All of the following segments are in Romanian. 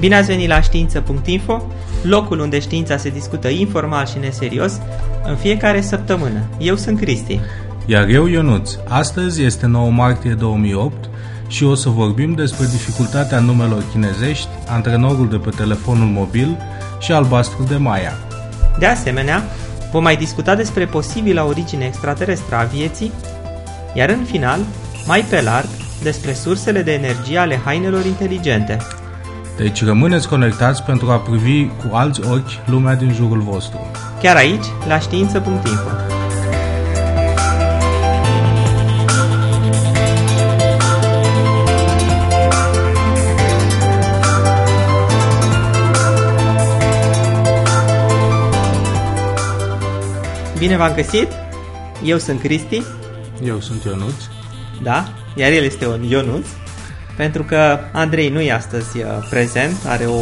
Bine ați venit la știință.info, locul unde știința se discută informal și neserios în fiecare săptămână. Eu sunt Cristi. Iar eu Ionuț. Astăzi este 9 martie 2008 și o să vorbim despre dificultatea numelor chinezești, antrenorul de pe telefonul mobil și albastru de Maya. De asemenea, vom mai discuta despre posibila origine extraterestră a vieții, iar în final, mai pe larg, despre sursele de energie ale hainelor inteligente. Deci rămâneți conectați pentru a privi cu alți ochi lumea din jurul vostru. Chiar aici, la știință.info. Bine v-am găsit! Eu sunt Cristi. Eu sunt Ionuț. Da, iar el este un Ionuț. Pentru că Andrei nu e astăzi uh, prezent, are o,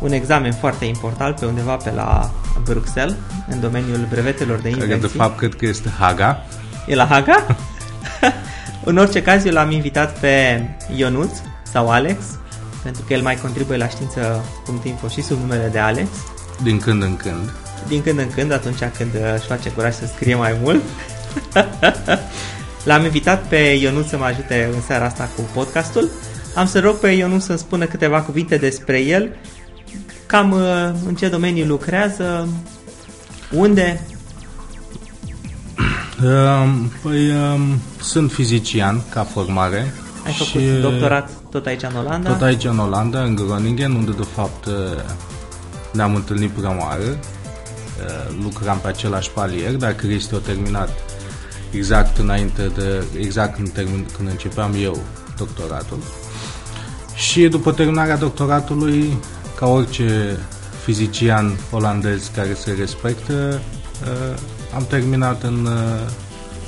un examen foarte important pe undeva pe la Bruxelles, în domeniul brevetelor de invenții. Care de fapt cred că este Haga. E la Haga? în orice caz, eu l-am invitat pe Ionuț sau Alex, pentru că el mai contribuie la știință.info și sub numele de Alex. Din când în când. Din când în când, atunci când uh, își face curaj să scrie mai mult. L-am invitat pe Ionut să mă ajute în seara asta cu podcastul. Am să rog pe Ionut să-mi spună câteva cuvinte despre el, cam uh, în ce domeniu lucrează, unde. Um, păi, um, sunt fizician ca formare. Ai făcut și doctorat tot aici în Olanda? Tot aici în Olanda, în Groningen, unde de fapt uh, ne-am întâlnit prima oară. Uh, lucram pe același palier, dar Cristi a terminat exact înainte de, exact când, termin, când începeam eu doctoratul. Și după terminarea doctoratului, ca orice fizician olandez care se respectă, uh, am terminat în uh,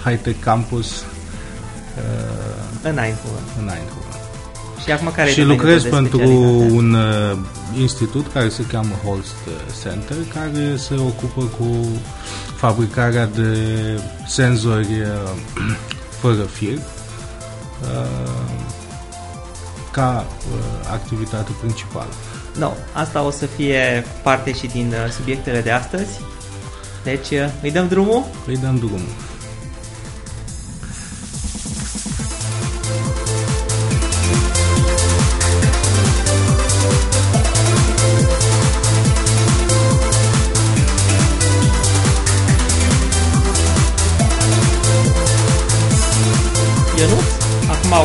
High-Tech Campus uh, în Eindhoven. În Eindhoven. Și acum care Și lucrez pentru un uh, institut care se cheamă Holst Center, care se ocupă cu fabricarea de senzori uh, fără fir uh, ca uh, activitate principală. No, asta o să fie parte și din subiectele de astăzi. Deci, îi dăm drumul? Îi dăm drumul.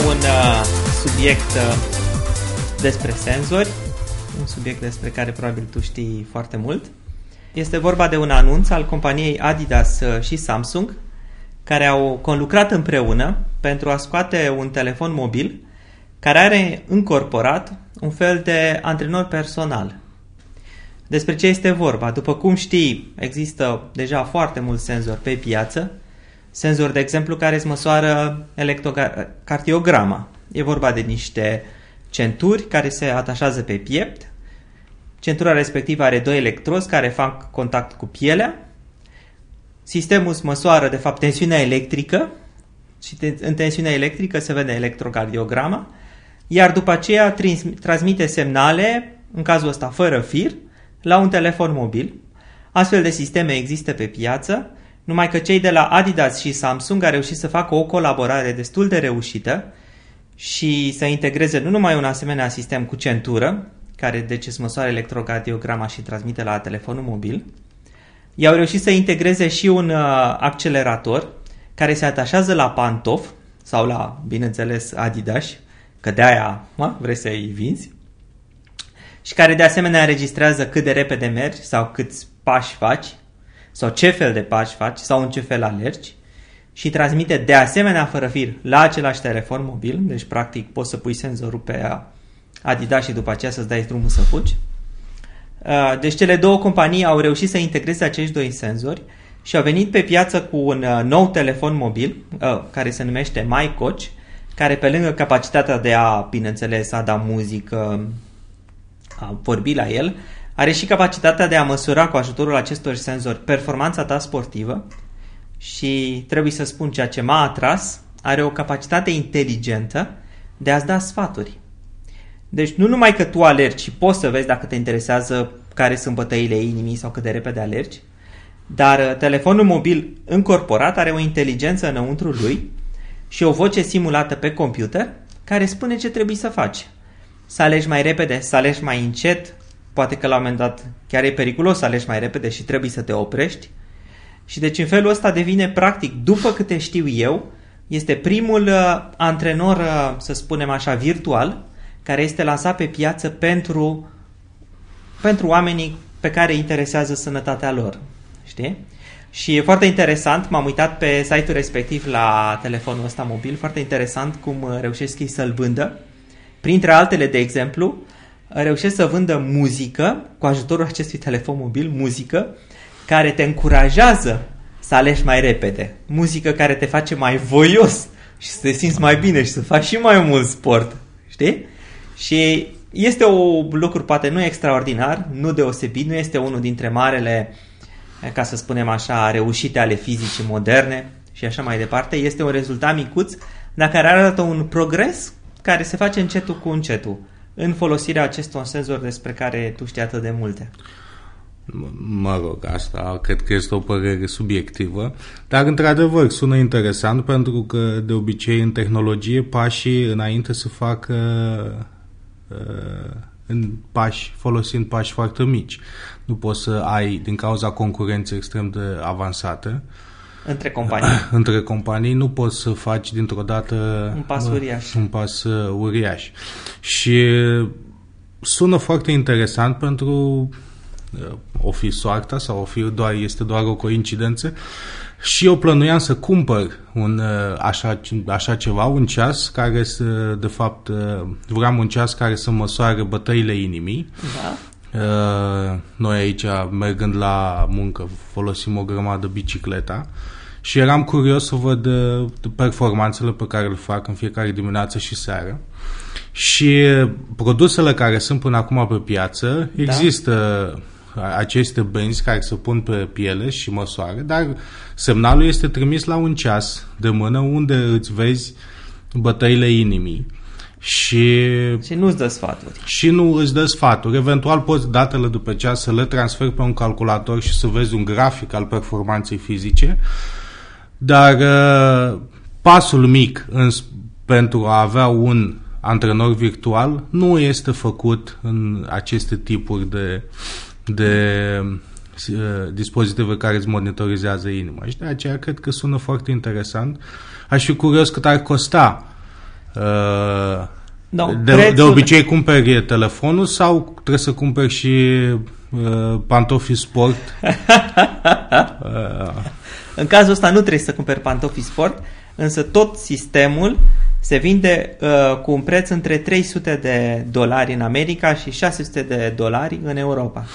Un uh, subiect uh, despre senzori, un subiect despre care probabil tu știi foarte mult. Este vorba de un anunț al companiei Adidas uh, și Samsung, care au conlucrat împreună pentru a scoate un telefon mobil care are încorporat un fel de antrenor personal. Despre ce este vorba? După cum știi, există deja foarte mulți senzori pe piață, senzor, de exemplu, care îți măsoară electrocardiograma. E vorba de niște centuri care se atașează pe piept. Centura respectivă are doi electrozi care fac contact cu pielea. Sistemul îți măsoară, de fapt, tensiunea electrică și în tensiunea electrică se vede electrocardiograma, iar după aceea transmite semnale, în cazul ăsta fără fir, la un telefon mobil. Astfel de sisteme există pe piață numai că cei de la Adidas și Samsung au reușit să facă o colaborare destul de reușită și să integreze nu numai un asemenea sistem cu centură, care deci îți măsoară electrocardiograma și transmite la telefonul mobil, i-au reușit să integreze și un uh, accelerator care se atașează la pantof sau la, bineînțeles, Adidas, că de aia mă, vrei să-i vinzi, și care de asemenea înregistrează cât de repede mergi sau câți pași faci sau ce fel de pași faci sau în ce fel alergi și transmite de asemenea fără fir la același telefon mobil, deci practic poți să pui senzorul pe Adidas și după aceea să-ți dai drumul să fugi. Uh, deci cele două companii au reușit să integreze acești doi senzori și au venit pe piață cu un uh, nou telefon mobil uh, care se numește MyCoach, care pe lângă capacitatea de a, bineînțeles, a da muzică, a vorbi la el, are și capacitatea de a măsura cu ajutorul acestor senzori performanța ta sportivă și trebuie să spun ceea ce m-a atras, are o capacitate inteligentă de a-ți da sfaturi. Deci nu numai că tu alergi și poți să vezi dacă te interesează care sunt bătăile inimii sau cât de repede alergi, dar uh, telefonul mobil încorporat are o inteligență înăuntru lui și o voce simulată pe computer care spune ce trebuie să faci. Să alegi mai repede, să alegi mai încet, poate că la un moment dat chiar e periculos să alegi mai repede și trebuie să te oprești. Și deci în felul ăsta devine practic, după câte știu eu, este primul uh, antrenor, uh, să spunem așa, virtual, care este lansat pe piață pentru, pentru oamenii pe care interesează sănătatea lor. Știi? Și e foarte interesant, m-am uitat pe site-ul respectiv la telefonul ăsta mobil, foarte interesant cum uh, reușesc ei să-l vândă. Printre altele, de exemplu, reușesc să vândă muzică, cu ajutorul acestui telefon mobil, muzică, care te încurajează să alegi mai repede. Muzică care te face mai voios și să te simți mai bine și să faci și mai mult sport. Știi? Și este un lucru poate nu extraordinar, nu deosebit, nu este unul dintre marele, ca să spunem așa, reușite ale fizicii moderne și așa mai departe. Este un rezultat micuț, dar care arată un progres care se face încetul cu încetul în folosirea acestor senzori despre care tu știi atât de multe. Mă rog, asta cred că este o părere subiectivă, dar într-adevăr sună interesant pentru că de obicei în tehnologie pașii înainte să facă uh, în pași, folosind pași foarte mici. Nu poți să ai, din cauza concurenței extrem de avansată, între companii. Între companii nu poți să faci dintr-o dată un pas uriaș. Un pas uh, uriaș. Și sună foarte interesant pentru uh, o fi soarta sau o fi doar, este doar o coincidență. Și eu plănuiam să cumpăr un, uh, așa, așa ceva, un ceas care să, de fapt, vreau un ceas care să măsoare bătăile inimii. Da. Noi aici, mergând la muncă, folosim o grămadă bicicleta și eram curios să văd uh, performanțele pe care le fac în fiecare dimineață și seară. Și produsele care sunt până acum pe piață, da. există aceste benzi care se pun pe piele și măsoare, dar semnalul este trimis la un ceas de mână unde îți vezi bătăile inimii. Și, și nu îți dă sfaturi. Și nu îți dă sfaturi. Eventual poți datele după ceas să le transferi pe un calculator și să vezi un grafic al performanței fizice. Dar uh, pasul mic în, pentru a avea un antrenor virtual nu este făcut în aceste tipuri de, de uh, dispozitive care îți monitorizează inima. Și de aceea cred că sună foarte interesant. Aș fi curios cât ar costa uh, No, de, prețul... de obicei cumperi telefonul sau trebuie să cumperi și uh, pantofi sport? uh. În cazul ăsta nu trebuie să cumperi pantofi sport, însă tot sistemul se vinde uh, cu un preț între 300 de dolari în America și 600 de dolari în Europa.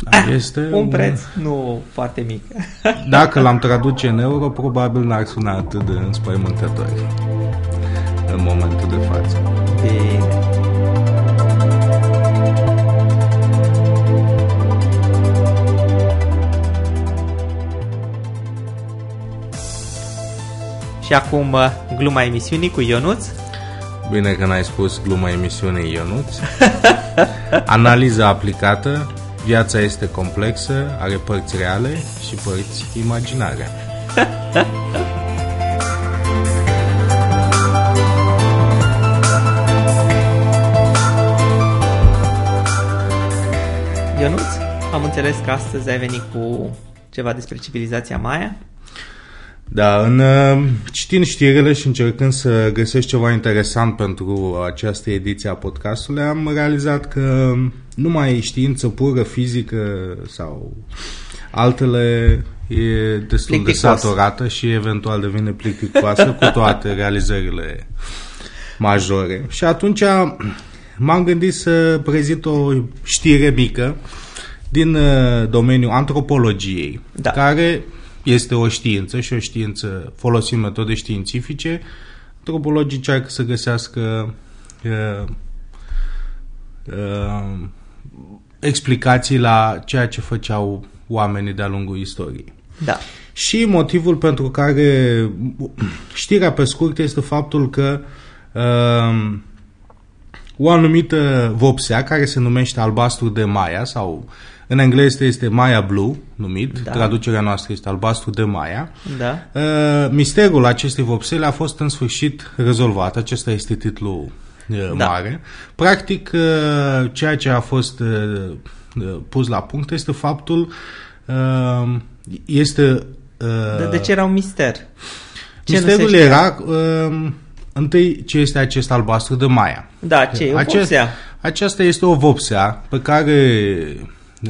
Da, ah, este un, un preț nu foarte mic. Dacă l-am traduce în euro, probabil n-ar suna atât de înspăimântător în momentul de față. Bine. Și acum uh, gluma emisiunii cu Ionuț. Bine că n-ai spus gluma emisiunii Ionuț. Analiza aplicată, viața este complexă, are părți reale și părți imaginare. Ionuț, am înțeles că astăzi ai venit cu ceva despre civilizația Maya. Da, în uh, citind știrile și încercând să găsesc ceva interesant pentru această ediție a podcastului, am realizat că numai știință pură, fizică sau altele e destul Plicticos. de saturată și eventual devine plicticoasă cu toate realizările majore. Și atunci m-am gândit să prezint o știre mică din uh, domeniul antropologiei, da. care este o știință și o știință folosind metode științifice. Antropologii încearcă să găsească uh, uh, explicații la ceea ce făceau oamenii de-a lungul istoriei. Da. Și motivul pentru care știrea pe scurt este faptul că uh, o anumită vopsea care se numește albastru de Maia sau în engleză este Maya Blue numit, da. traducerea noastră este albastru de Maya. Da. Uh, misterul acestei vopsele a fost în sfârșit rezolvat, acesta este titlul uh, da. mare. Practic, uh, ceea ce a fost uh, uh pus la punct este faptul uh, este... Uh, de, de ce era un mister? Ce misterul era... Uh, Întâi, ce este acest albastru de Maia? Da, ce e o Acest, vopsea. Aceasta este o vopsea pe care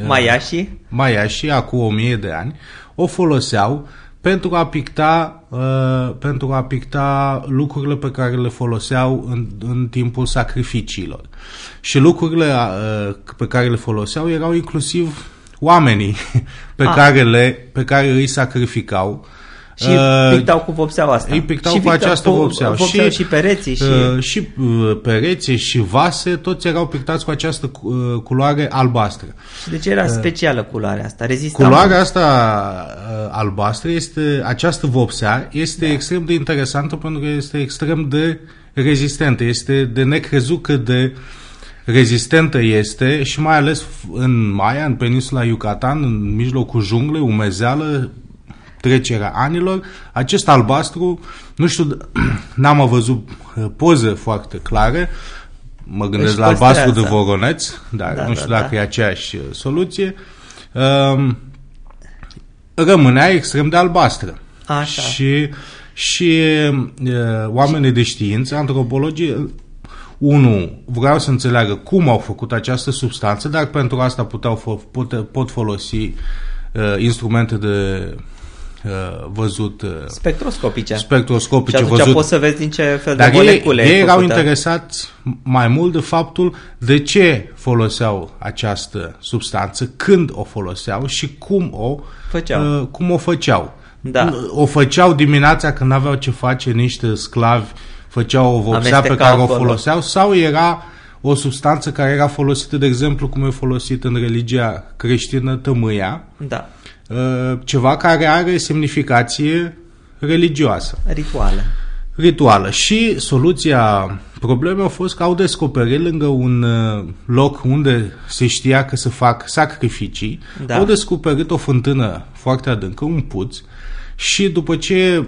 Maiașii? Maiașii, acum o mie de ani, o foloseau pentru a picta, uh, pentru a picta lucrurile pe care le foloseau în, în timpul sacrificiilor. Și lucrurile uh, pe care le foloseau erau inclusiv oamenii pe, ah. care, le, pe care îi sacrificau și uh, pictau cu vopseaua asta. Îi pictau și cu această vopseaua. Și, și pereții. Și, uh, și uh, pereții și vase, toți erau pictați cu această uh, culoare albastră. Și de ce era uh, specială culoarea asta? Rezista culoarea asta uh, albastră, este, această vopsea, este da. extrem de interesantă pentru că este extrem de rezistentă. Este de necrezut cât de rezistentă este și mai ales în Maya, în peninsula Yucatan, în mijlocul junglei, umezeală, trecerea anilor, acest albastru, nu știu, n-am văzut uh, poze foarte clare, mă gândesc deci la albastru de Voroneț, dar da, nu știu da, dacă da. e aceeași uh, soluție, um, rămânea extrem de albastră. Așa. Și, și uh, oamenii de știință, antropologii, unul, vreau să înțeleagă cum au făcut această substanță, dar pentru asta puteau, pot, pot folosi uh, instrumente de Uh, văzut uh, spectroscopice. Spectroscopice și văzut. poți să vezi din ce fel Dar de molecule ei, ei erau interesați mai mult de faptul de ce foloseau această substanță, când o foloseau și cum o făceau. Uh, cum o făceau. Da. O făceau dimineața când aveau ce face niște sclavi, făceau o vopsea pe care o foloseau sau era o substanță care era folosită, de exemplu, cum e folosit în religia creștină, tămâia. Da Uh, ceva care are semnificație religioasă. Rituală. Rituală. Și soluția problemei a fost că au descoperit lângă un uh, loc unde se știa că se fac sacrificii, da. au descoperit o fântână foarte adâncă, un puț, și după ce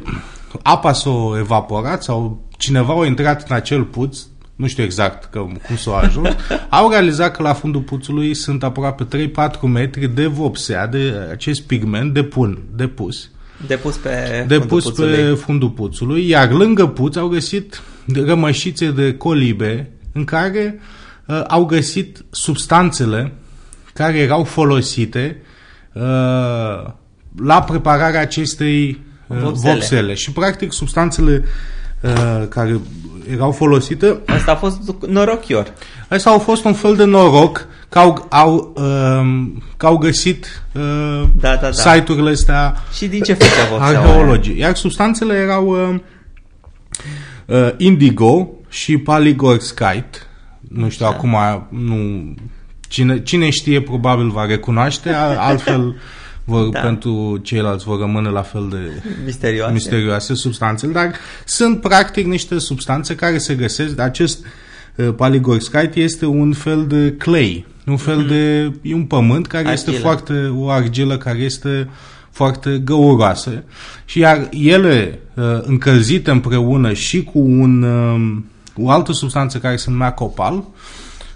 apa s-a evaporat sau cineva a intrat în acel puț, nu știu exact că, cum s-au ajuns, au realizat că la fundul puțului sunt aproape 3-4 metri de vopsea, de acest pigment depun, depus. Depus pe depus fundul puțului. pe fundul puțului, iar lângă puț au găsit rămășițe de colibe în care uh, au găsit substanțele care erau folosite uh, la prepararea acestei uh, vopsele. vopsele. Și practic substanțele uh, care erau folosite. Asta a fost norochior. Asta au fost un fel de noroc că au, au, um, că au găsit uh, da, da, da. site-urile astea Și din ce făceau arheologii. Iar substanțele erau uh, uh, indigo și paligorskite. Nu știu, da. acum nu... Cine, cine știe probabil va recunoaște, altfel vor, da. pentru ceilalți vor rămâne la fel de misterioase. misterioase substanțele, dar sunt practic niște substanțe care se găsesc. Acest uh, paligorskite este un fel de clay, un fel mm-hmm. de e un pământ care argilă. este foarte o argilă care este foarte găuroasă și iar ele uh, încălzite împreună și cu un, uh, o altă substanță care se numea copal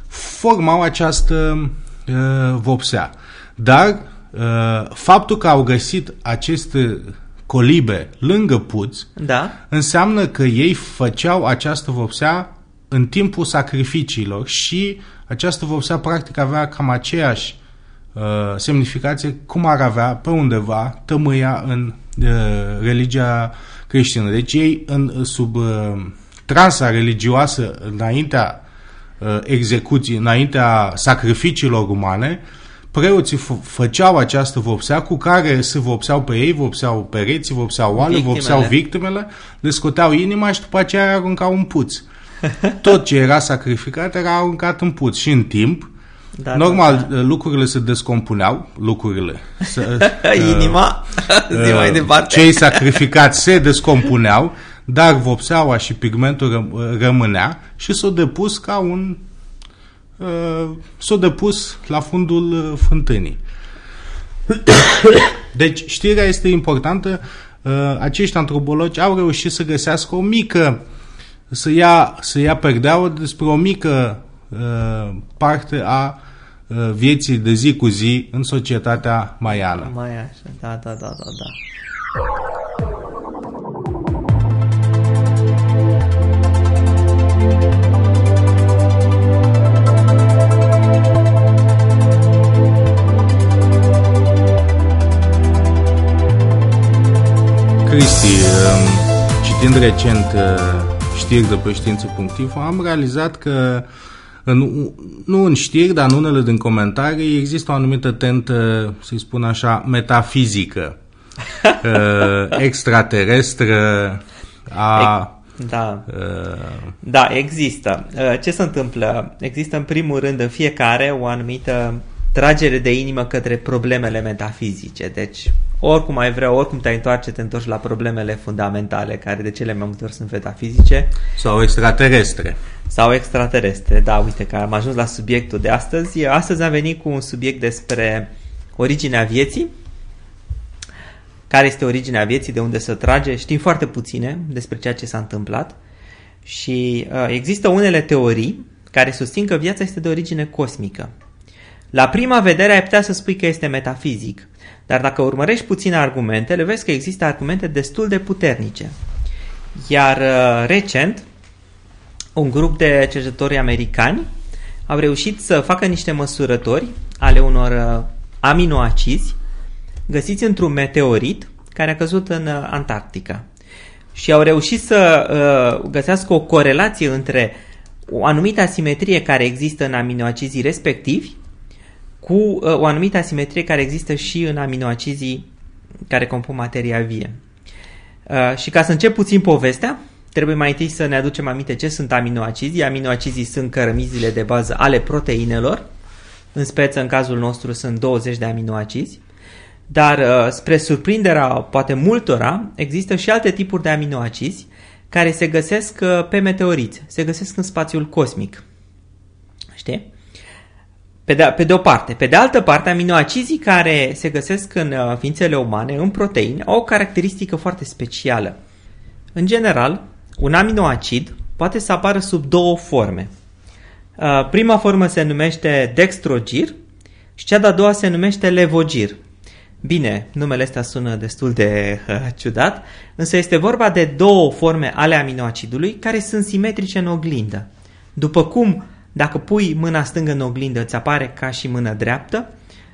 formau această uh, vopsea. Dar Uh, faptul că au găsit aceste colibe lângă puț da. înseamnă că ei făceau această vopsea în timpul sacrificiilor și această vopsea practic avea cam aceeași uh, semnificație cum ar avea pe undeva tămâia în uh, religia creștină. Deci ei în, sub uh, transa religioasă înaintea uh, execuției, înaintea sacrificiilor umane, uh, preoții făceau această vopsea cu care se vopseau pe ei, vopseau pereții, vopseau oale, victimele. vopseau victimele, le scoteau inima și după aceea aruncau un puț. Tot ce era sacrificat era aruncat în puț și în timp, da, da Normal, da, da. lucrurile se descompuneau, lucrurile. Se, Inima, uh, zi mai departe. Cei sacrificați se descompuneau, dar vopseaua și pigmentul ră, rămânea și s-au depus ca un uh, s-a depus la fundul uh, fântânii. Deci știrea este importantă. Uh, acești antropologi au reușit să găsească o mică, să ia, să ia perdeaua despre o mică uh, parte a uh, vieții de zi cu zi în societatea maiană. Mai așa, da, da, da, da, da. Cristi, um, citind recent uh, știri de pe știință.info, am realizat că în, nu în știri, dar în unele din comentarii există o anumită tentă, să-i spun așa, metafizică, uh, extraterestră, a... Da. Uh... Da, există. Uh, ce se întâmplă? Există în primul rând în fiecare o anumită tragere de inimă către problemele metafizice. Deci, oricum ai vrea, oricum te întoarce, te întorci la problemele fundamentale, care de cele mai multe ori sunt metafizice. Sau extraterestre. Sau extraterestre, da, uite că am ajuns la subiectul de astăzi. Astăzi am venit cu un subiect despre originea vieții, care este originea vieții, de unde se trage. Știm foarte puține despre ceea ce s-a întâmplat și uh, există unele teorii care susțin că viața este de origine cosmică. La prima vedere ai putea să spui că este metafizic, dar dacă urmărești puțin argumentele, vezi că există argumente destul de puternice. Iar uh, recent, un grup de cercetători americani au reușit să facă niște măsurători ale unor uh, aminoacizi găsiți într-un meteorit care a căzut în uh, Antarctica. Și au reușit să uh, găsească o corelație între o anumită asimetrie care există în aminoacizii respectivi cu uh, o anumită asimetrie care există și în aminoacizii care compun materia vie. Uh, și ca să încep puțin povestea, trebuie mai întâi să ne aducem aminte ce sunt aminoacizii. Aminoacizii sunt cărămizile de bază ale proteinelor, în speță în cazul nostru sunt 20 de aminoacizi, dar uh, spre surprinderea poate multora, există și alte tipuri de aminoacizi care se găsesc pe meteoriți, se găsesc în spațiul cosmic. Știi? Pe de, pe de o parte. Pe de altă parte, aminoacizii care se găsesc în uh, ființele umane, în proteine, au o caracteristică foarte specială. În general, un aminoacid poate să apară sub două forme. Uh, prima formă se numește dextrogir și cea de-a doua se numește levogir. Bine, numele ăsta sună destul de uh, ciudat, însă este vorba de două forme ale aminoacidului care sunt simetrice în oglindă. După cum dacă pui mâna stângă în oglindă, îți apare ca și mână dreaptă.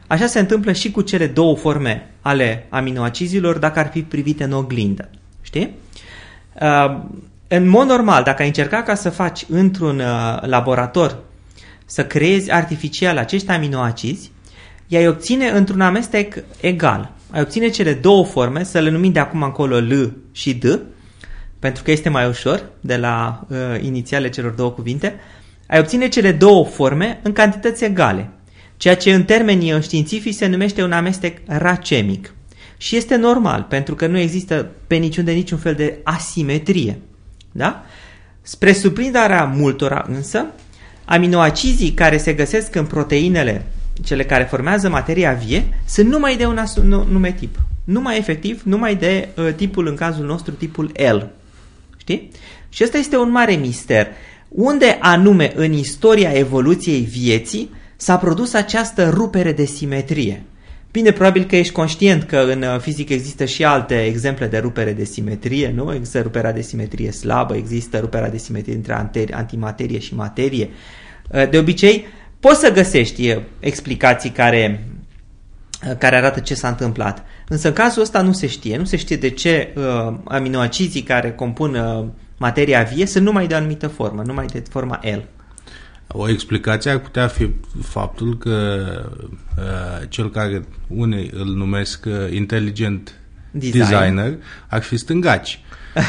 Așa se întâmplă și cu cele două forme ale aminoacizilor dacă ar fi privite în oglindă. Știi? Uh, în mod normal, dacă ai încerca ca să faci într-un uh, laborator să creezi artificial acești aminoacizi, i-ai obține într-un amestec egal. Ai obține cele două forme, să le numim de acum încolo L și D, pentru că este mai ușor de la uh, inițiale celor două cuvinte, ai obține cele două forme în cantități egale, ceea ce în termenii științifici se numește un amestec racemic. Și este normal, pentru că nu există pe niciun de niciun fel de asimetrie. Da? Spre surprinderea multora însă, aminoacizii care se găsesc în proteinele, cele care formează materia vie, sunt numai de un nume tip. Numai efectiv, numai de uh, tipul, în cazul nostru, tipul L. Știi? Și ăsta este un mare mister. Unde anume în istoria evoluției vieții s-a produs această rupere de simetrie? Bine, probabil că ești conștient că în uh, fizică există și alte exemple de rupere de simetrie, nu? Există ruperea de simetrie slabă, există ruperea de simetrie între antimaterie și materie. Uh, de obicei, poți să găsești uh, explicații care, care arată ce s-a întâmplat. Însă în cazul ăsta nu se știe. Nu se știe de ce uh, aminoacizii care compun uh, materia vie sunt numai de o anumită formă, numai de forma L. O explicație ar putea fi faptul că uh, cel care unei îl numesc uh, inteligent Design. designer ar fi stângaci.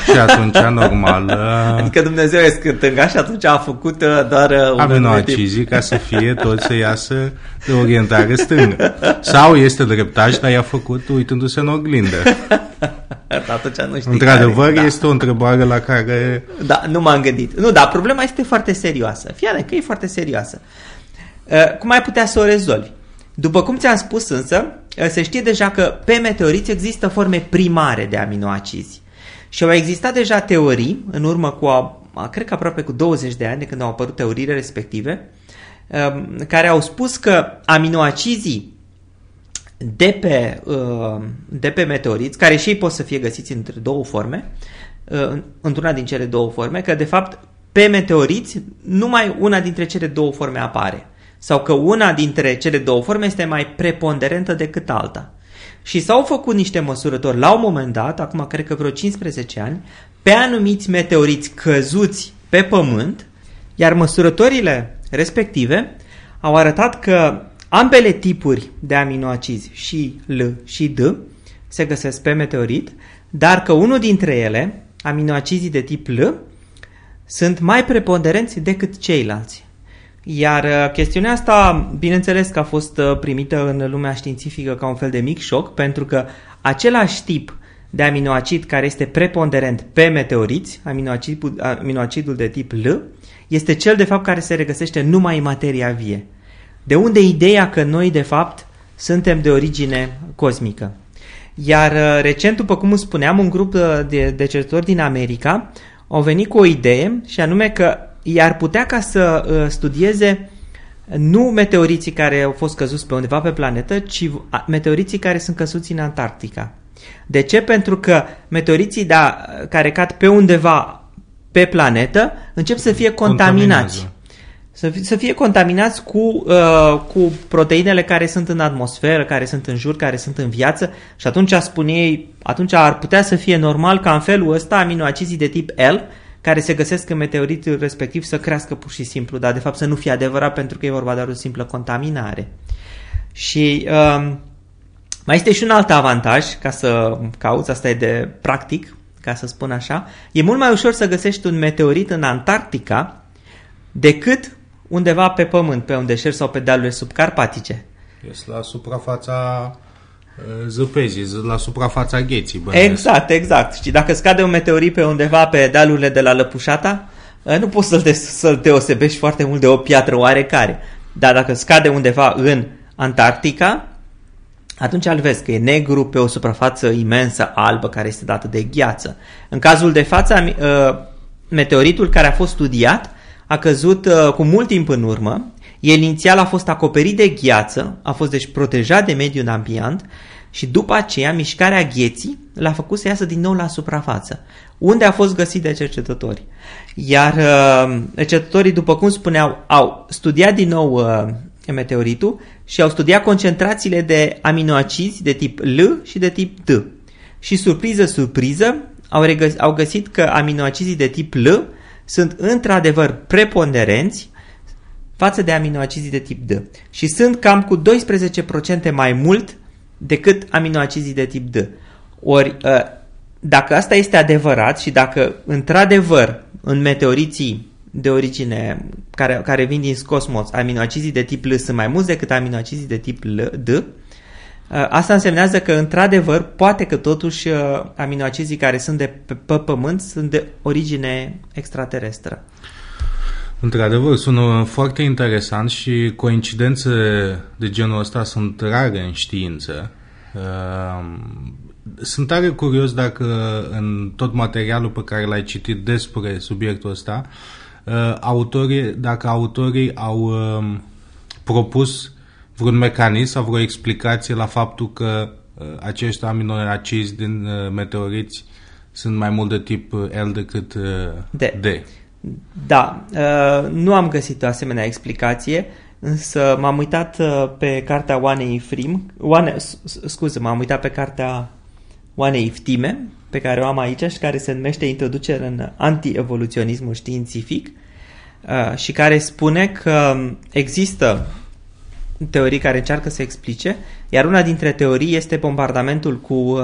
Și atunci, normal... Uh, adică Dumnezeu e stânga și atunci a făcut uh, doar uh, un Aminoacizii ca să fie tot să iasă de orientare stângă. Sau este dreptaj, dar i-a făcut uitându-se în oglindă. Atunci nu știi Într-adevăr, care, da. este o întrebare la care... Da, nu m-am gândit. Nu, dar problema este foarte serioasă. Fii că e foarte serioasă. Uh, cum ai putea să o rezolvi? După cum ți-am spus însă, uh, se știe deja că pe meteoriți există forme primare de aminoacizi. Și au existat deja teorii, în urmă cu, a, cred că aproape cu 20 de ani, de când au apărut teoriile respective, um, care au spus că aminoacizii de pe, de pe meteoriți, care și ei pot să fie găsiți între două forme, într-una din cele două forme, că de fapt pe meteoriți numai una dintre cele două forme apare. Sau că una dintre cele două forme este mai preponderentă decât alta. Și s-au făcut niște măsurători la un moment dat, acum cred că vreo 15 ani, pe anumiți meteoriți căzuți pe Pământ, iar măsurătorile respective au arătat că ambele tipuri de aminoacizi, și L și D, se găsesc pe meteorit, dar că unul dintre ele, aminoacizii de tip L, sunt mai preponderenți decât ceilalți. Iar uh, chestiunea asta, bineînțeles că a fost uh, primită în lumea științifică ca un fel de mic șoc, pentru că același tip de aminoacid care este preponderent pe meteoriți, aminoacidul, aminoacidul de tip L, este cel de fapt care se regăsește numai în materia vie. De unde ideea că noi de fapt suntem de origine cosmică. Iar uh, recent, după cum spuneam, un grup de, de cercetători din America au venit cu o idee și anume că i-ar putea ca să uh, studieze nu meteoriții care au fost căzuți pe undeva pe planetă, ci meteoriții care sunt căzuți în Antarctica. De ce? Pentru că meteoriții da, care cad pe undeva pe planetă încep să fie contaminați. Să, fie, să fie contaminați cu, uh, cu proteinele care sunt în atmosferă, care sunt în jur, care sunt în viață și atunci spune ei, atunci ar putea să fie normal ca în felul ăsta aminoacizii de tip L care se găsesc în meteoritul respectiv să crească pur și simplu, dar de fapt să nu fie adevărat pentru că e vorba de o simplă contaminare. Și um, mai este și un alt avantaj, ca să cauți, asta e de practic, ca să spun așa, e mult mai ușor să găsești un meteorit în Antarctica decât undeva pe pământ, pe un deșert sau pe dealurile subcarpatice. Este la suprafața zăpezii, la suprafața gheții. Bănesc. Exact, exact. Și dacă scade un meteorit pe undeva pe dealurile de la Lăpușata, ă, nu poți să-l, de- să deosebești foarte mult de o piatră oarecare. Dar dacă scade undeva în Antarctica, atunci îl vezi că e negru pe o suprafață imensă albă care este dată de gheață. În cazul de față, ă, meteoritul care a fost studiat a căzut ă, cu mult timp în urmă. El inițial a fost acoperit de gheață, a fost deci protejat de mediul ambient și după aceea mișcarea gheții l-a făcut să iasă din nou la suprafață, unde a fost găsit de cercetători. Iar uh, cercetătorii, după cum spuneau, au studiat din nou uh, meteoritul și au studiat concentrațiile de aminoacizi de tip L și de tip D. Și surpriză, surpriză, au, regăs- au găsit că aminoacizii de tip L sunt într-adevăr preponderenți față de aminoacizii de tip D și sunt cam cu 12% mai mult decât aminoacizii de tip D. Ori, ă, dacă asta este adevărat și dacă într-adevăr în meteoriții de origine care, care vin din cosmos, aminoacizii de tip L sunt mai mulți decât aminoacizii de tip L, D, ă, asta însemnează că într-adevăr poate că totuși ă, aminoacizii care sunt de pe, pe Pământ sunt de origine extraterestră. Într-adevăr, sună foarte interesant și coincidențe de genul ăsta sunt rare în știință. Ehm, sunt tare curios dacă în tot materialul pe care l-ai citit despre subiectul ăsta, eh, autorii, dacă autorii au ehm, propus vreun mecanism sau vreo explicație la faptul că eh, acești aminoacizi din eh, meteoriți sunt mai mult de tip L decât D. D. Da, uh, nu am găsit o asemenea explicație, însă m-am uitat uh, pe cartea Oanei Ifrim, Oane, scuze, m-am uitat pe cartea Oanei Iftime, pe care o am aici și care se numește Introducere în anti-evoluționismul științific uh, și care spune că există teorii care încearcă să explice, iar una dintre teorii este bombardamentul cu,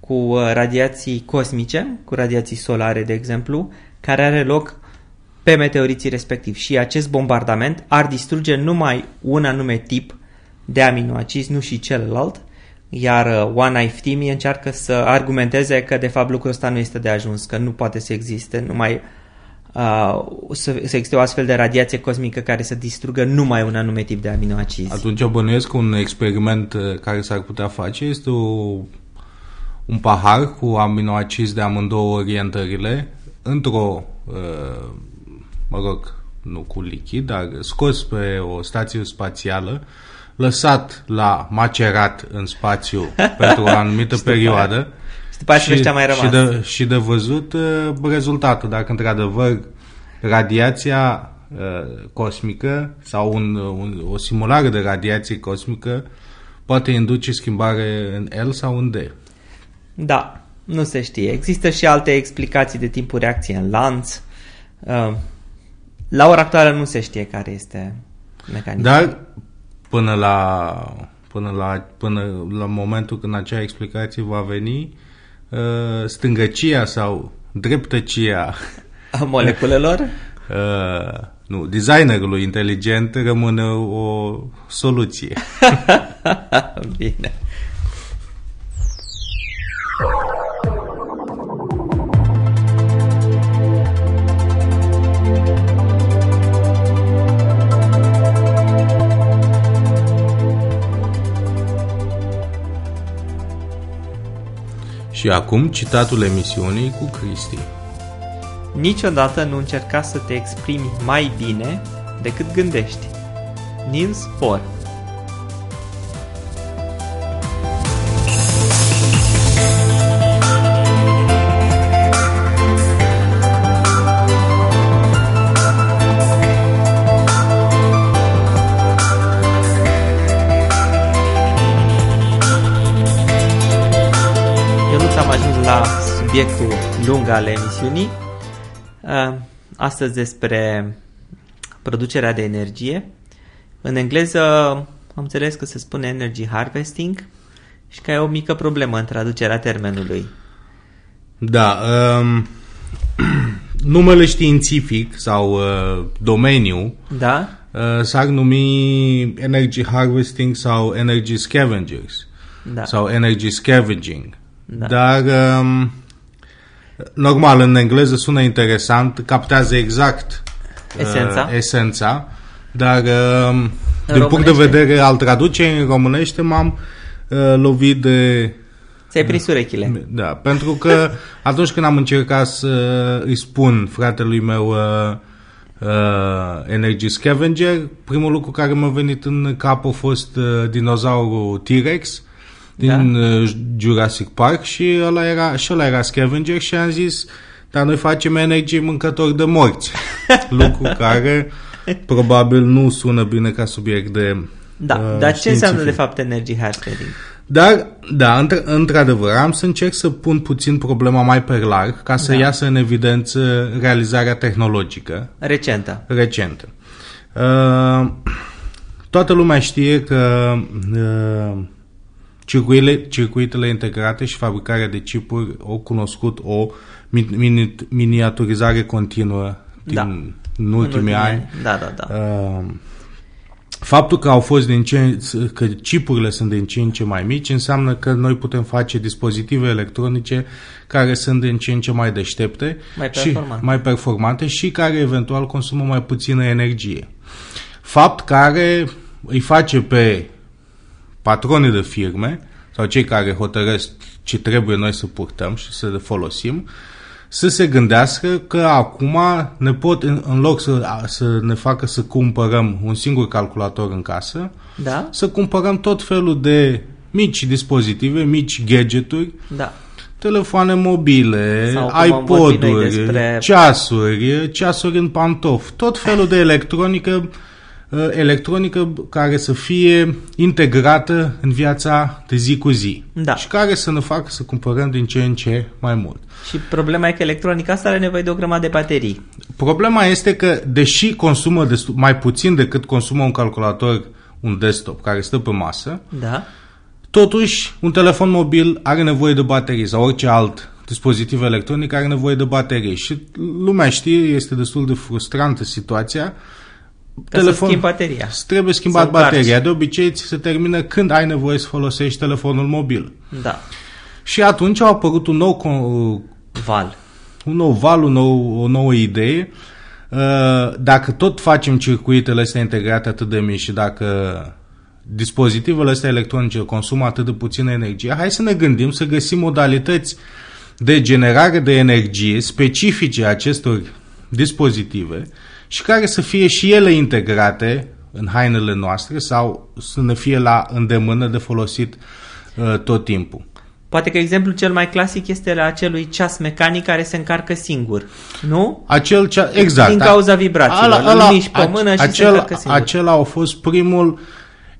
cu radiații cosmice, cu radiații solare, de exemplu, care are loc pe meteoriții respectiv și acest bombardament ar distruge numai un anume tip de aminoacizi, nu și celălalt, iar uh, One Knife Team încearcă să argumenteze că de fapt lucrul ăsta nu este de ajuns, că nu poate să existe numai uh, să, să existe o astfel de radiație cosmică care să distrugă numai un anume tip de aminoacizi. Atunci bănuiesc că un experiment uh, care s-ar putea face este o, un pahar cu aminoacizi de amândouă orientările într-o, uh, mă rog, nu cu lichid, dar scos pe o stație spațială, lăsat la macerat în spațiu pentru o anumită perioadă și, după și, mai rămas. și, de, și de văzut uh, rezultatul, dacă într-adevăr radiația uh, cosmică sau un, un, o simulare de radiație cosmică poate induce schimbare în L sau în D. Da, nu se știe. Există și alte explicații de timpul reacție în lanț. Uh, la ora actuală nu se știe care este mecanismul. Dar până la, până la, până la momentul când acea explicație va veni, uh, stângăcia sau dreptăcia a moleculelor? uh, nu, designerului inteligent rămâne o soluție. Bine. Și acum citatul emisiunii cu Cristi. Niciodată nu încerca să te exprimi mai bine decât gândești. Niels Bohr subiectul lung al emisiunii. Uh, astăzi despre producerea de energie. În engleză am înțeles că se spune energy harvesting și că e o mică problemă în traducerea termenului. Da, um, numele științific sau uh, domeniu da? uh, s-ar numi energy harvesting sau energy scavengers da. sau energy scavenging. Da. Dar um, normal, în engleză sună interesant, captează exact esența, uh, esența. dar uh, din punct de vedere al traducerii în românește m-am uh, lovit de... Ți-ai prins urechile. Da, pentru că atunci când am încercat să îi spun fratelui meu uh, uh, Energy Scavenger, primul lucru care mi-a venit în cap a fost uh, dinozaurul T-Rex din da? Uh, Jurassic Park și ăla era, și ăla era scavenger și am zis, dar noi facem energie mâncători de morți. Lucru care probabil nu sună bine ca subiect de Da, uh, dar ce înseamnă de fapt energy harvesting? Dar, da, într- într-adevăr, am să încerc să pun puțin problema mai pe larg ca să da. iasă în evidență realizarea tehnologică. Recentă. Recentă. Uh, toată lumea știe că uh, Circuitele, circuitele integrate și fabricarea de chipuri au cunoscut o mini, miniaturizare continuă din, da. în ultimii ani. Da, da, da. Uh, faptul că au fost din ce, că chipurile sunt din ce în ce mai mici înseamnă că noi putem face dispozitive electronice care sunt din ce în ce mai deștepte mai și mai performante și care eventual consumă mai puțină energie. Fapt care îi face pe patronii de firme sau cei care hotărăsc ce trebuie noi să purtăm și să le folosim, să se gândească că acum ne pot, în, în loc să, să ne facă să cumpărăm un singur calculator în casă, da? să cumpărăm tot felul de mici dispozitive, mici gadgeturi, da. telefoane mobile, iPod-uri, despre... ceasuri, ceasuri în pantof, tot felul de electronică Uh, electronică care să fie integrată în viața de zi cu zi da. și care să ne facă să cumpărăm din ce în ce mai mult. Și problema e că electronica asta are nevoie de o grămadă de baterii. Problema este că, deși consumă destul, mai puțin decât consumă un calculator, un desktop care stă pe masă, da. totuși un telefon mobil are nevoie de baterii sau orice alt dispozitiv electronic are nevoie de baterii și lumea știe, este destul de frustrantă situația, ca telefon, să schimbi bateria. Trebuie schimbat bateria. Carci. De obicei ți se termină când ai nevoie să folosești telefonul mobil. Da. Și atunci a apărut un nou con- val. un nou val, un nou, o nouă idee. Uh, dacă tot facem circuitele astea integrate atât de mici și dacă dispozitivele astea electronice consumă atât de puțină energie, hai să ne gândim să găsim modalități de generare de energie specifice acestor dispozitive și care să fie și ele integrate în hainele noastre sau să ne fie la îndemână de folosit uh, tot timpul. Poate că exemplul cel mai clasic este la acelui ceas mecanic care se încarcă singur, nu? Acel ceas, exact. Din cauza vibrațiilor. Ala, ala, miști pe mână și acel, se încarcă singur. Acela a fost primul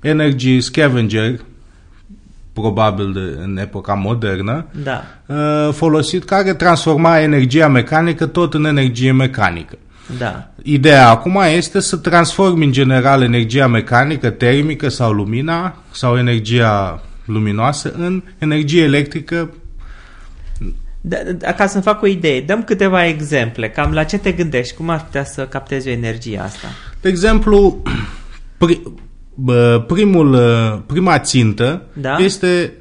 energy scavenger, probabil de, în epoca modernă, da. Uh, folosit, care transforma energia mecanică tot în energie mecanică. Da. Ideea acum este să transformi în general energia mecanică, termică sau lumina sau energia luminoasă în energie electrică. Da, da, ca să-mi fac o idee, dăm câteva exemple. Cam la ce te gândești? Cum ar putea să captezi energia asta? De exemplu, pri, primul, prima țintă da? este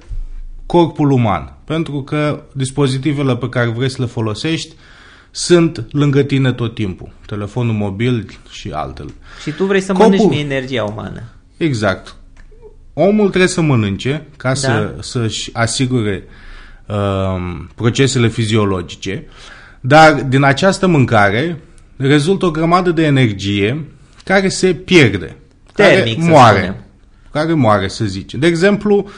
corpul uman. Pentru că dispozitivele pe care vrei să le folosești sunt lângă tine tot timpul. Telefonul mobil și altele. Și tu vrei să Corpul... mănânci energia umană. Exact. Omul trebuie să mănânce ca da. să, să-și asigure uh, procesele fiziologice, dar din această mâncare rezultă o grămadă de energie care se pierde, Termic, care moare, care moare, să zicem. De exemplu,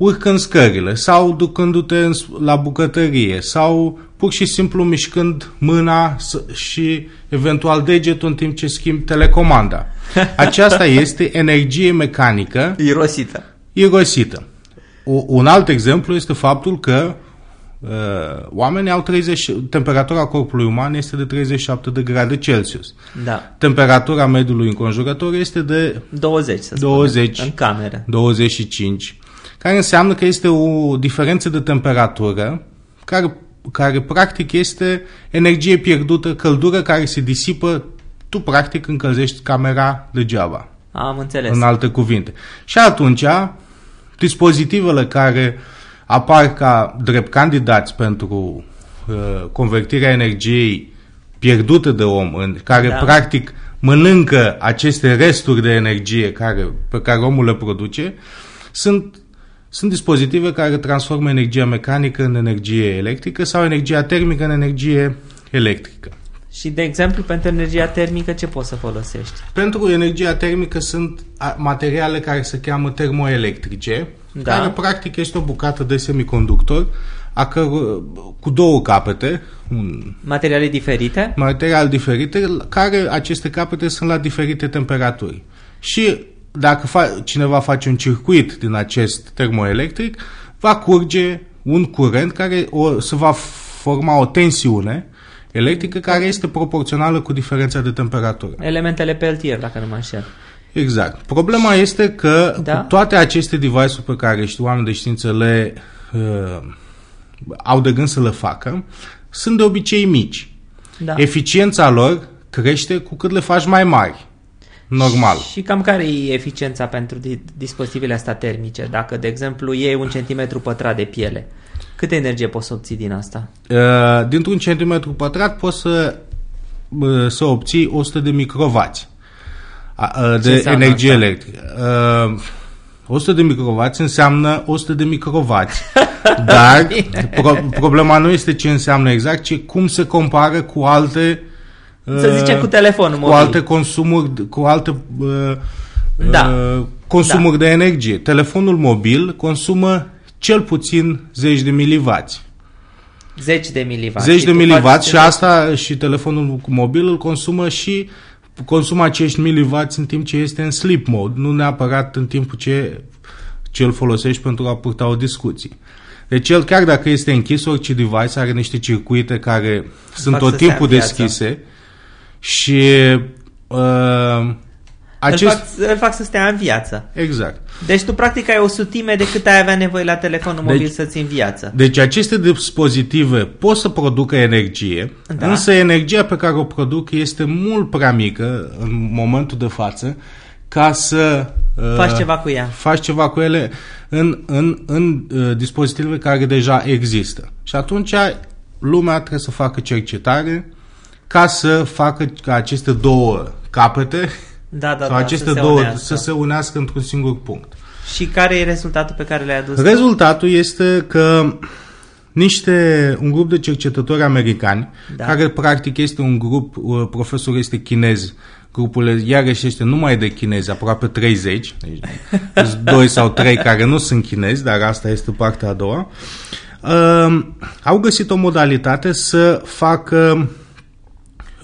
urcând scările sau ducându-te la bucătărie sau pur și simplu mișcând mâna și eventual degetul în timp ce schimbi telecomanda. Aceasta este energie mecanică irosită. Irosită. O, un alt exemplu este faptul că uh, oamenii au 30, temperatura corpului uman este de 37 de grade Celsius. Da. Temperatura mediului înconjurător este de 20, să 20 spunem, în cameră. 25 care înseamnă că este o diferență de temperatură care, care practic este energie pierdută, căldură care se disipă, tu practic încălzești camera degeaba. Am înțeles. În alte cuvinte. Și atunci, dispozitivele care apar ca drept candidați pentru uh, convertirea energiei pierdută de om, în care da. practic mănâncă aceste resturi de energie care, pe care omul le produce, sunt sunt dispozitive care transformă energia mecanică în energie electrică sau energia termică în energie electrică. Și, de exemplu, pentru energia termică ce poți să folosești? Pentru energia termică sunt materiale care se cheamă termoelectrice, da. care practic este o bucată de semiconductor a căr- cu două capete. Un materiale diferite? Materiale diferite, care aceste capete sunt la diferite temperaturi. Și dacă fa- cineva face un circuit din acest termoelectric, va curge un curent care o, se va forma o tensiune electrică care este proporțională cu diferența de temperatură. Elementele Peltier, dacă nu mă înșel. Exact. Problema este că da? cu toate aceste device-uri pe care știu oameni de știință le uh, au de gând să le facă, sunt de obicei mici. Da. Eficiența lor crește cu cât le faci mai mari. Normal. Și cam care e eficiența pentru dispozitivele astea termice? Dacă, de exemplu, iei un centimetru pătrat de piele, câtă energie poți să obții din asta? Uh, dintr-un centimetru pătrat poți să, uh, să obții 100 de microvați uh, de energie asta? electrică. Uh, 100 de microvați înseamnă 100 de microvați. Dar pro- problema nu este ce înseamnă exact, ci cum se compară cu alte să zicem cu telefonul mobil. Cu alte consumuri, cu alte uh, da. uh, consumuri da. de energie. Telefonul mobil consumă cel puțin 10 de milivați. 10 de milivați. 10 de milivați și asta și telefonul mobil îl consumă și consumă acești milivați în timp ce este în sleep mode, nu neapărat în timpul ce, ce îl folosești pentru a purta o discuție. Deci el, chiar dacă este închis, orice device are niște circuite care sunt tot timpul deschise și uh, acest... îl, fac, îl fac să stea în viață. Exact. Deci tu practic ai o sutime de cât ai avea nevoie la telefonul deci, mobil să ți în viață. Deci aceste dispozitive pot să producă energie, da. însă energia pe care o produc este mult prea mică în momentul de față ca să uh, faci ceva cu ea. Faci ceva cu ele în, în, în uh, dispozitivele care deja există. Și atunci lumea trebuie să facă cercetare ca să facă ca aceste două capete Da, da, sau da, aceste să se două unească. să se unească într-un singur punct. Și care e rezultatul pe care le-ai adus? Rezultatul este că niște, un grup de cercetători americani, Da. care practic este un grup, uh, profesorul este chinez, grupul iarăși este numai de chinezi, aproape 30, deci sunt doi sau trei care nu sunt chinezi, dar asta este partea a doua, uh, au găsit o modalitate să facă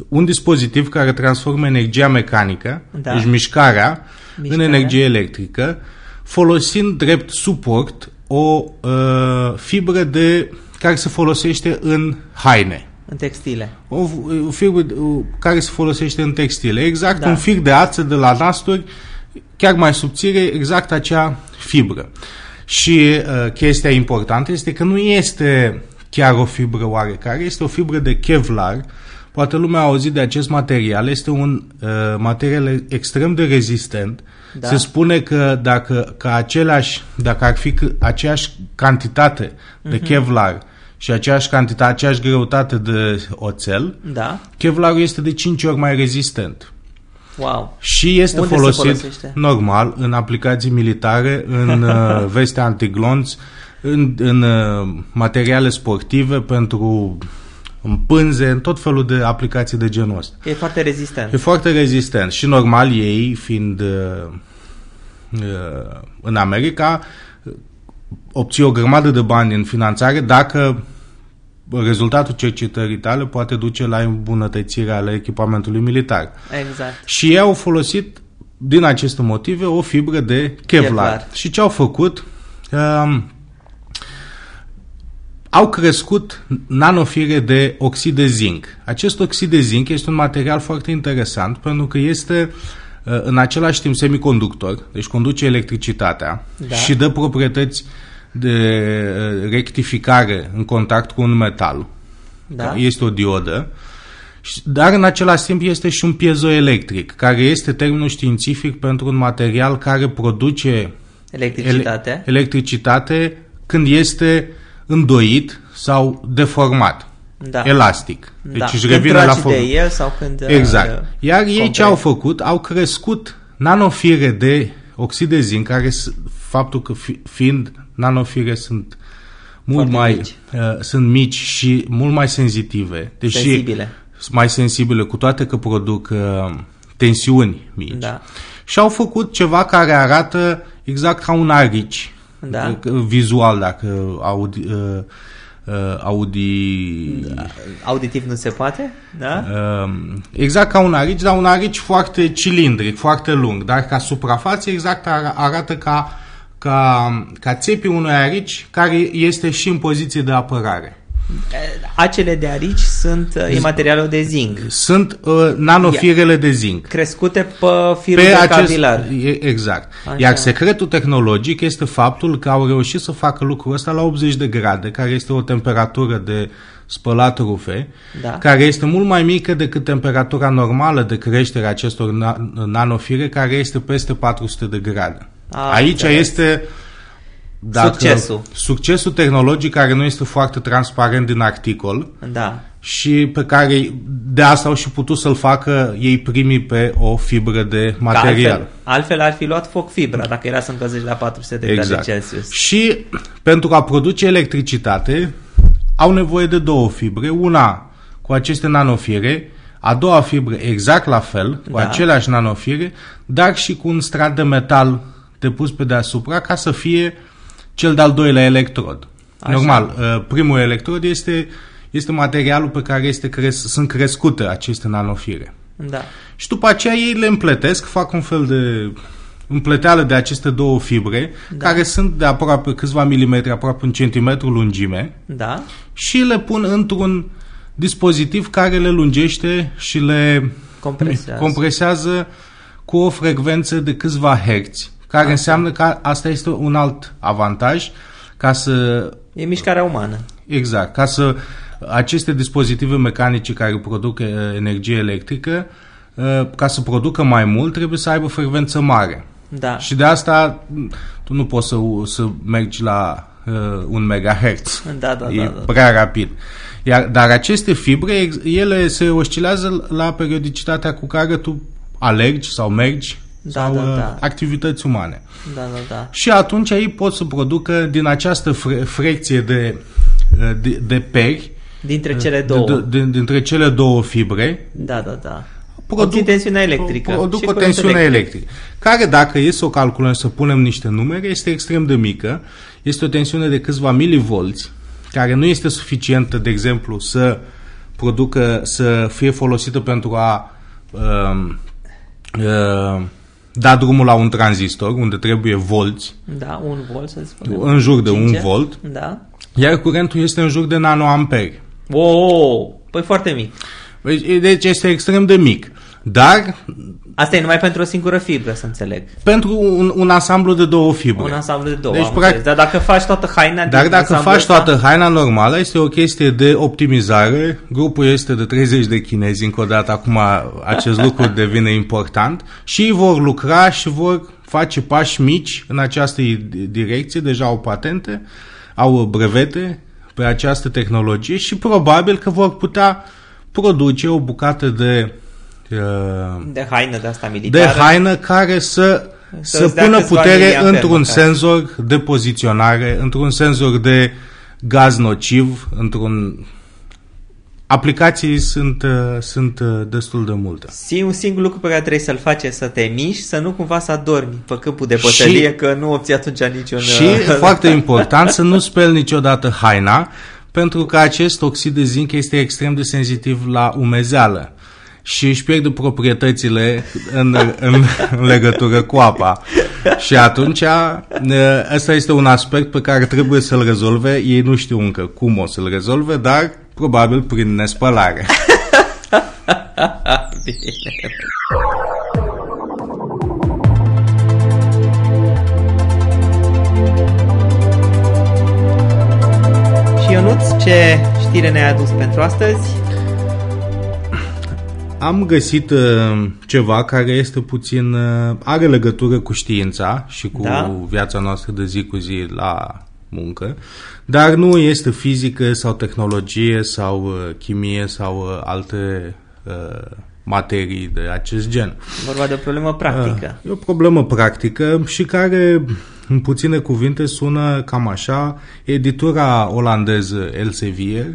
un dispozitiv care transformă energia mecanică, Da. deci mișcarea, în Mișcarea. energie electrică, folosind drept suport o uh, fibră de care se folosește în haine. În textile. O, o fibră uh, care se folosește în textile. Exact Da. un fir de ață de la nasturi, chiar mai subțire, exact acea fibră. Și uh, chestia importantă este că nu este chiar o fibră oarecare, este o fibră de Kevlar. Poate lumea a auzit de acest material. Este un uh, material extrem de rezistent. Da. Se spune că dacă că același, dacă ar fi c- aceeași cantitate de Kevlar și aceeași cantitate, aceeași greutate de oțel, Da? Kevlarul este de 5 ori mai rezistent. Wow. Și este Unde se folosit folosește? normal în aplicații militare, în uh, veste antiglonți, în, în uh, materiale sportive pentru în pânze, în tot felul de aplicații de genul ăsta. E foarte rezistent. E foarte rezistent și normal ei, fiind uh, uh, în America, uh, obții o grămadă de bani în finanțare dacă rezultatul cercetării tale poate duce la îmbunătățirea ale echipamentului militar. Exact. Și ei au folosit, din aceste motive, o fibră de Kevlar. Kevlar. Și ce au făcut? Um, au crescut nanofire de oxid de zinc. Acest oxid de zinc este un material foarte interesant pentru că este uh, în același timp semiconductor, deci conduce electricitatea Da. și dă proprietăți de uh, rectificare în contact cu un metal. Da? Este o diodă. Și- Dar în același timp este și un piezoelectric, care este termenul științific pentru un material care produce Electricitate. ele- electricitate când este îndoit sau deformat, Da. elastic. Deci da. își când revine la tragi formă. de el sau când... uh, Exact. Iar ei complet. ce au făcut? Au crescut nanofire de oxid de zinc, care s- faptul că fi, fiind nanofire sunt mult Foarte mai mici. Uh, sunt mici și mult mai senzitive, deși Sensibile. sunt mai sensibile, cu toate că produc uh, tensiuni mici. Da. Și au făcut ceva care arată exact ca un arici, Da. uh, vizual, dacă audi, uh, uh, audi Auditiv nu se poate? Da? Um, exact ca un arici, dar un arici foarte cilindric, foarte lung, dar ca suprafață exact ar- arată ca, ca, ca țepii unui arici care este și în poziție de apărare. Acele de arici sunt uh, e materialul de zinc, Sunt uh, nanofirele de zinc. crescute pe firul de capilar. e- exact. Așa. Iar secretul tehnologic este faptul că au reușit să facă lucrul ăsta la 80 de grade, care este o temperatură de spălat rufe, Da. care este mult mai mică decât temperatura normală de creștere a acestor na- nanofire, care este peste 400 de grade. Am Aici înțeles. este Succesul. succesul tehnologic care nu este foarte transparent din articol Da. și pe care de asta au și putut să-l facă ei primii pe o fibră de Că material. altfel, altfel ar fi luat foc fibra dacă era să încălzești la 400 de Exact. grade Celsius. Și pentru a produce electricitate au nevoie de două fibre, una cu aceste nanofire, a doua fibră exact la fel, cu Da. aceleași nanofire, dar și cu un strat de metal depus pe deasupra ca să fie cel de-al doilea electrod. Așa. Normal, uh, primul electrod este, este materialul pe care este cres- sunt crescute aceste nanofire. Da. Și după aceea ei le împletesc, fac un fel de împleteală de aceste două fibre, Da. care sunt de aproape câțiva milimetri, aproape un centimetru lungime, Da. și le pun într-un dispozitiv care le lungește și le Compresează. compresează cu o frecvență de câțiva herți, care Așa. înseamnă că asta este un alt avantaj ca să E mișcarea umană. Exact, ca să aceste dispozitive mecanice care produc uh, energie electrică, uh, ca să producă mai mult, trebuie să aibă frecvență mare. Da. Și de asta m, tu nu poți să, să mergi la uh, un megahertz. Da, da, e da, da. prea rapid. Iar, dar aceste fibre, ex- ele se oscilează la periodicitatea cu care tu alergi sau mergi Da, sau da, uh, da. activități umane. Da, da, da. Și atunci ei pot să producă din această fre- frecție de, uh, de, de peri, Dintre cele de, două. de, de, dintre cele două fibre, Da, da, da. produc, Obții tensiunea electrică produc și o curent tensiune electric. electrică, care dacă e să o calculăm să punem niște numere, este extrem de mică. Este o tensiune de câțiva milivolți, care nu este suficientă, de exemplu, să producă, să fie folosită pentru a um, uh, da drumul la un tranzistor, unde trebuie volți, Da, un volt, să spunem. în jur de un Cinci? volt, Da. iar curentul este în jur de nanoamperi. Oh, păi foarte mic. Deci este extrem de mic. Dar Asta e numai pentru o singură fibră, să înțeleg. pentru un, un ansamblu de două fibre. Un ansamblu de două, Deci, am practic- înțeles. Dar dacă faci toată haina din Dar dacă ansamblul faci ăsta- toată haina normală, este o chestie de optimizare. Grupul este de 30 de chinezi, încă o dată, acum acest lucru devine important. Și ei vor lucra și vor face pași mici în această i- direcție, deja au patente, au brevete pe această tehnologie și probabil că vor putea produce o bucată de uh, De haină de asta militară. de haină care să, Să să îți dea pună câțiva putere miliamperi într-un măcar. senzor de poziționare, într-un senzor de gaz nociv, într-un... Aplicații sunt, uh, sunt uh, destul de multe. Si, un singur lucru pe care trebuie să-l faci e să te miști, să nu cumva să adormi pe câmpul de bătălie, Și- că nu obții atunci niciun... Și foarte important să nu speli niciodată haina, pentru că acest oxid de zinc este extrem de sensitiv la umezeală și își pierde proprietățile în, în, în legătură cu apa. Și atunci, ăsta este un aspect pe care trebuie să-l rezolve. Ei nu știu încă cum o să-l rezolve, dar probabil prin nespălare. Bine. Și Ionuț, ce știre ne-ai adus pentru astăzi? Am găsit uh, ceva care este puțin, uh, are legătură cu știința și cu Da. viața noastră de zi cu zi la muncă, dar nu este fizică sau tehnologie sau uh, chimie sau uh, alte uh, materii de acest gen. Vorba de o problemă practică. Ah, E o problemă practică și care, în puține cuvinte, sună cam așa. Editura olandeză Elsevier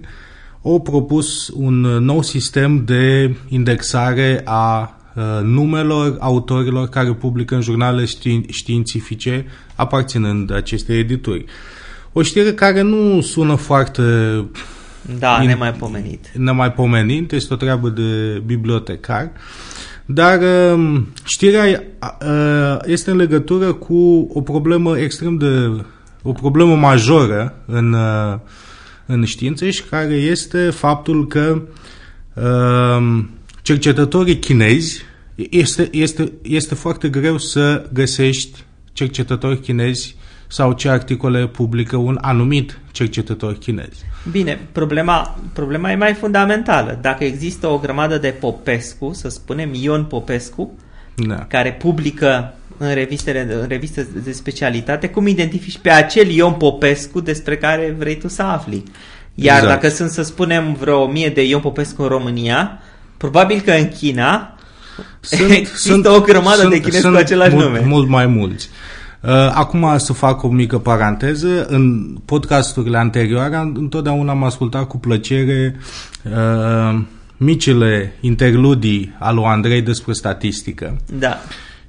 a propus un nou sistem de indexare a uh, numelor autorilor care publică în jurnale ști- științifice aparținând acestei edituri. O știre care nu sună foarte Da, In- nemaipomenit. nemaipomenit, este o treabă de bibliotecar, dar um, știrea uh, este în legătură cu o problemă extrem de o problemă majoră în, uh, în știință și care este faptul că um, cercetătorii chinezi este, este, este foarte greu să găsești cercetători chinezi sau ce articole publică un anumit cercetător chinez. Bine, problema, problema e mai fundamentală. Dacă există o grămadă de Popescu, să spunem Ion Popescu, Da. care publică în revistele, în reviste de specialitate, cum identifici pe acel Ion Popescu despre care vrei tu să afli. Iar Exact. dacă sunt, să spunem, vreo mie de Ion Popescu în România, probabil că în China există o grămadă de chinezi cu același mult, nume. Mult mai mulți. Uh, Acum să fac o mică paranteză. În podcasturile anterioare am- întotdeauna am ascultat cu plăcere uh, micile interludii al lui Andrei despre statistică. Da.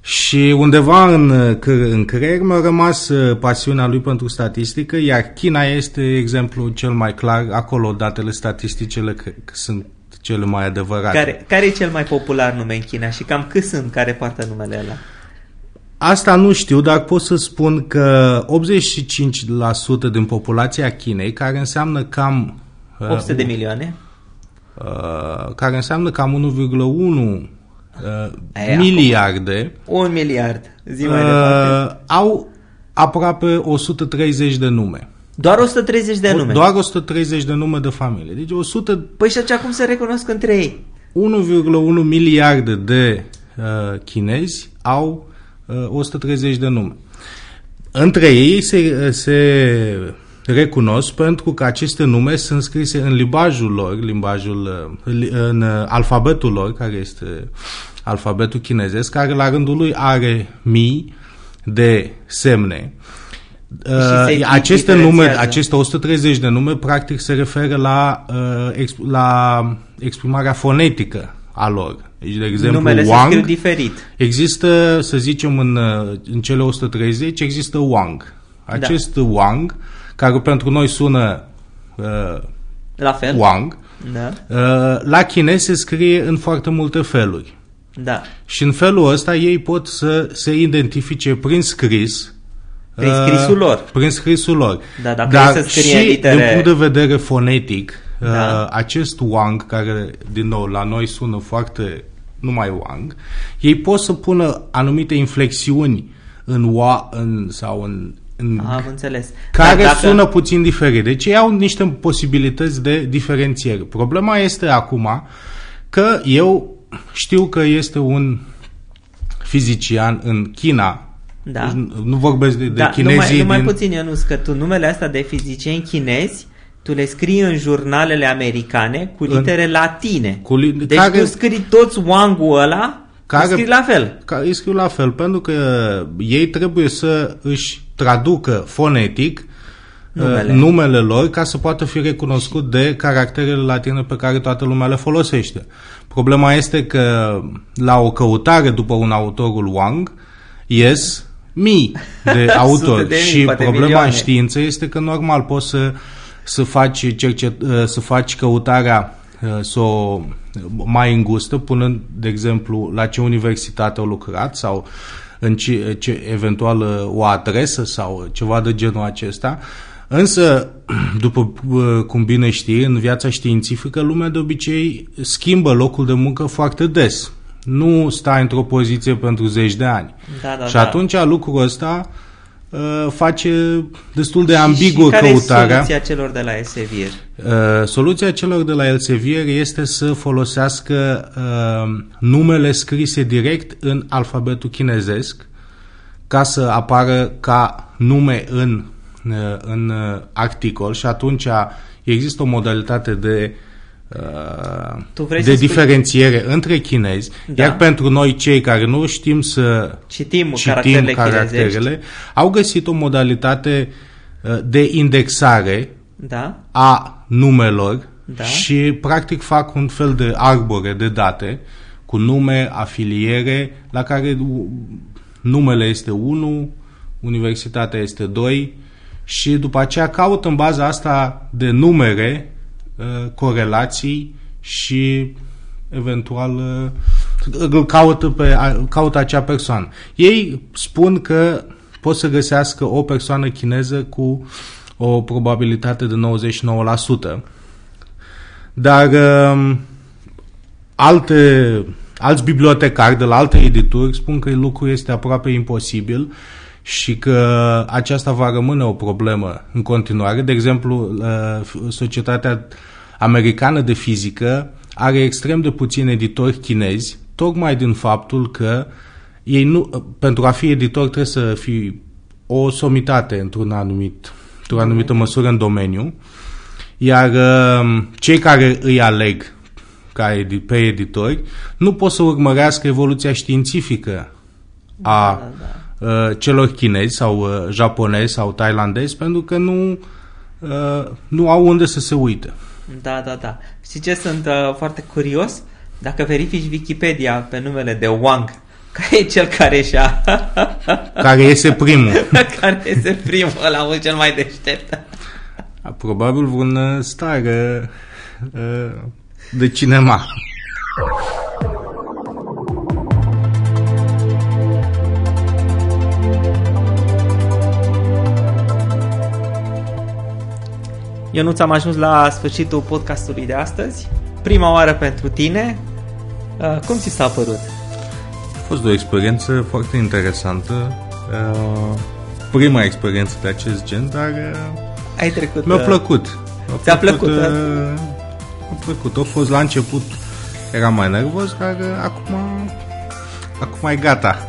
Și undeva în, uh, cre- în creier mi-a rămas uh, pasiunea lui pentru statistică, iar China este exemplul cel mai clar. Acolo datele statisticele cred că sunt cele mai adevărate. Care, care e cel mai popular nume în China și cam cât sunt care poartă numele ăla? Asta nu știu, dar pot să spun că 85% din populația Chinei, care înseamnă cam... uh, 800 de milioane? uh, care înseamnă cam 1,1 uh, Ei, miliarde, Un miliard. Zi mai departe. uh, au aproape 130 de nume. Doar 130 de nume. Doar 130 de nume de familie. Deci 100, Păi și atunci cum se recunosc între ei? 1,1 miliarde de uh, chinezi au uh, 130 de nume. Între ei se, se recunosc pentru că aceste nume sunt scrise în limbajul lor, limbajul, uh, în uh, alfabetul lor, care este alfabetul chinezesc, care la rândul lui are mii de semne. Uh, aceste nume, aceste 130 de nume, practic se referă la, uh, la exprimarea fonetică a lor. Deci, de exemplu, Numele Wang, se diferit. Există, să zicem, în, uh, în cele 130, există Wang. Da. Acest da. Wang, care pentru noi sună uh, la fel. Wang, da. uh, la chinez se scrie în foarte multe feluri. Da. Și în felul ăsta ei pot să se identifice prin scris prin scrisul lor. Uh, prin scrisul lor. Da, dacă Dar să și litere... din punct de vedere fonetic, da. uh, acest Wang, care din nou la noi sună foarte numai Wang, ei pot să pună anumite inflexiuni în wa în, sau în în, Am înțeles. Care dacă... sună puțin diferit. Deci ei au niște posibilități de diferențiere. Problema este acum că eu știu că este un fizician în China da. Deci nu vorbesc de, de da, chinezii numai, numai din... puțin, Ionuț, că tu numele astea de fizicieni chinezi tu le scrii în jurnalele americane cu litere în... latine. Cu li... Deci care... tu scrii toți Wang-ul ăla, care... scrii la fel. Care îi scriu la fel, pentru că ei trebuie să își traducă fonetic numele. Uh, numele lor ca să poată fi recunoscut de caracterele latine pe care toată lumea le folosește. Problema este că la o căutare după un autorul Wang ies mii de autori de mii, și problema milioane. în știință este că normal poți să, să, faci, cercet, uh, să faci căutarea uh, să o mai îngustă, punând, de exemplu, la ce universitate au lucrat sau în ce, ce eventual uh, o adresă sau ceva de genul acesta. Însă, după cum bine știi, în viața științifică, lumea de obicei schimbă locul de muncă foarte des nu stai într-o poziție pentru zeci de ani. Da, da, și da. atunci lucrul ăsta uh, face destul de ambigu și, și care căutarea. soluția celor de la Elsevier? Uh, soluția celor de la Elsevier este să folosească uh, numele scrise direct în alfabetul chinezesc ca să apară ca nume în, uh, în uh, articol și atunci există o modalitate de uh, tu vrei de diferențiere spui... între chinezi, da. iar pentru noi cei care nu știm să citim, citim caracterele, caracterele au găsit o modalitate uh, de indexare da. a numelor da. și practic fac un fel de arbore de date cu nume, afiliere, la care numele este 1, universitatea este 2 și după aceea caut în baza asta de numere Uh, corelații și eventual uh, caută, pe, caută acea persoană. Ei spun că pot să găsească o persoană chineză cu o probabilitate de 99%. Dar um, alte, alți bibliotecari de la alte edituri spun că lucrul este aproape imposibil și că aceasta va rămâne o problemă în continuare. De exemplu, Societatea Americană de Fizică are extrem de puțini editori chinezi, tocmai din faptul că ei nu, pentru a fi editor trebuie să fii o somitate într-un anumit, într-o anumită măsură în domeniu, iar um, cei care îi aleg ca edi- pe editori nu pot să urmărească evoluția științifică a da, da, da uh, celor chinezi sau uh, japonezi sau tailandezi pentru că nu, uh, nu au unde să se uite. Da, da, da. Și ce sunt uh, foarte curios? Dacă verifici Wikipedia pe numele de Wang, care e cel care și-a... care iese primul. care iese primul, la cel mai deștept. Probabil vreun star uh, de cinema. Eu nu ți-am ajuns la sfârșitul podcastului de astăzi. Prima oară pentru tine. Uh, cum ți s-a părut? A fost o experiență foarte interesantă. Uh, prima experiență de acest gen, dar uh, Ai trecut, mi-a plăcut. Mi-a Ți-a plăcut? plăcut mi-a plăcut. A fost la început era mai nervos, dar acum acum e gata.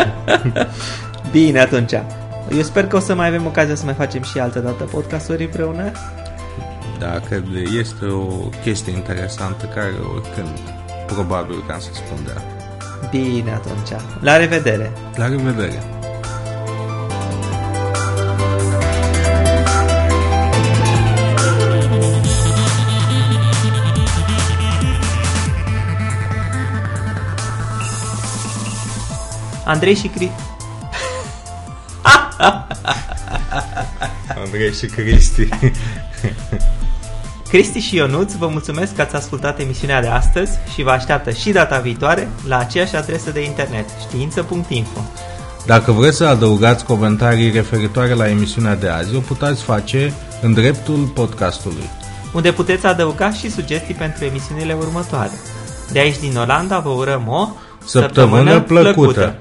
Bine atunci. Eu sper că o să mai avem ocazia să mai facem și altă dată podcasturi împreună. Da, cred că este o chestie interesantă care oricând probabil că am să spun de Bine atunci. La revedere! La revedere! Andrei și Cri... Andrei și Cristi. Cristi și Ionuț vă mulțumesc că ați ascultat emisiunea de astăzi și vă așteaptă și data viitoare la aceeași adresă de internet, știință.info. Dacă vreți să adăugați comentarii referitoare la emisiunea de azi, o puteți face în dreptul podcastului. Unde puteți adăuga și sugestii pentru emisiunile următoare. De aici din Olanda vă urăm o săptămână, săptămână plăcută. plăcută.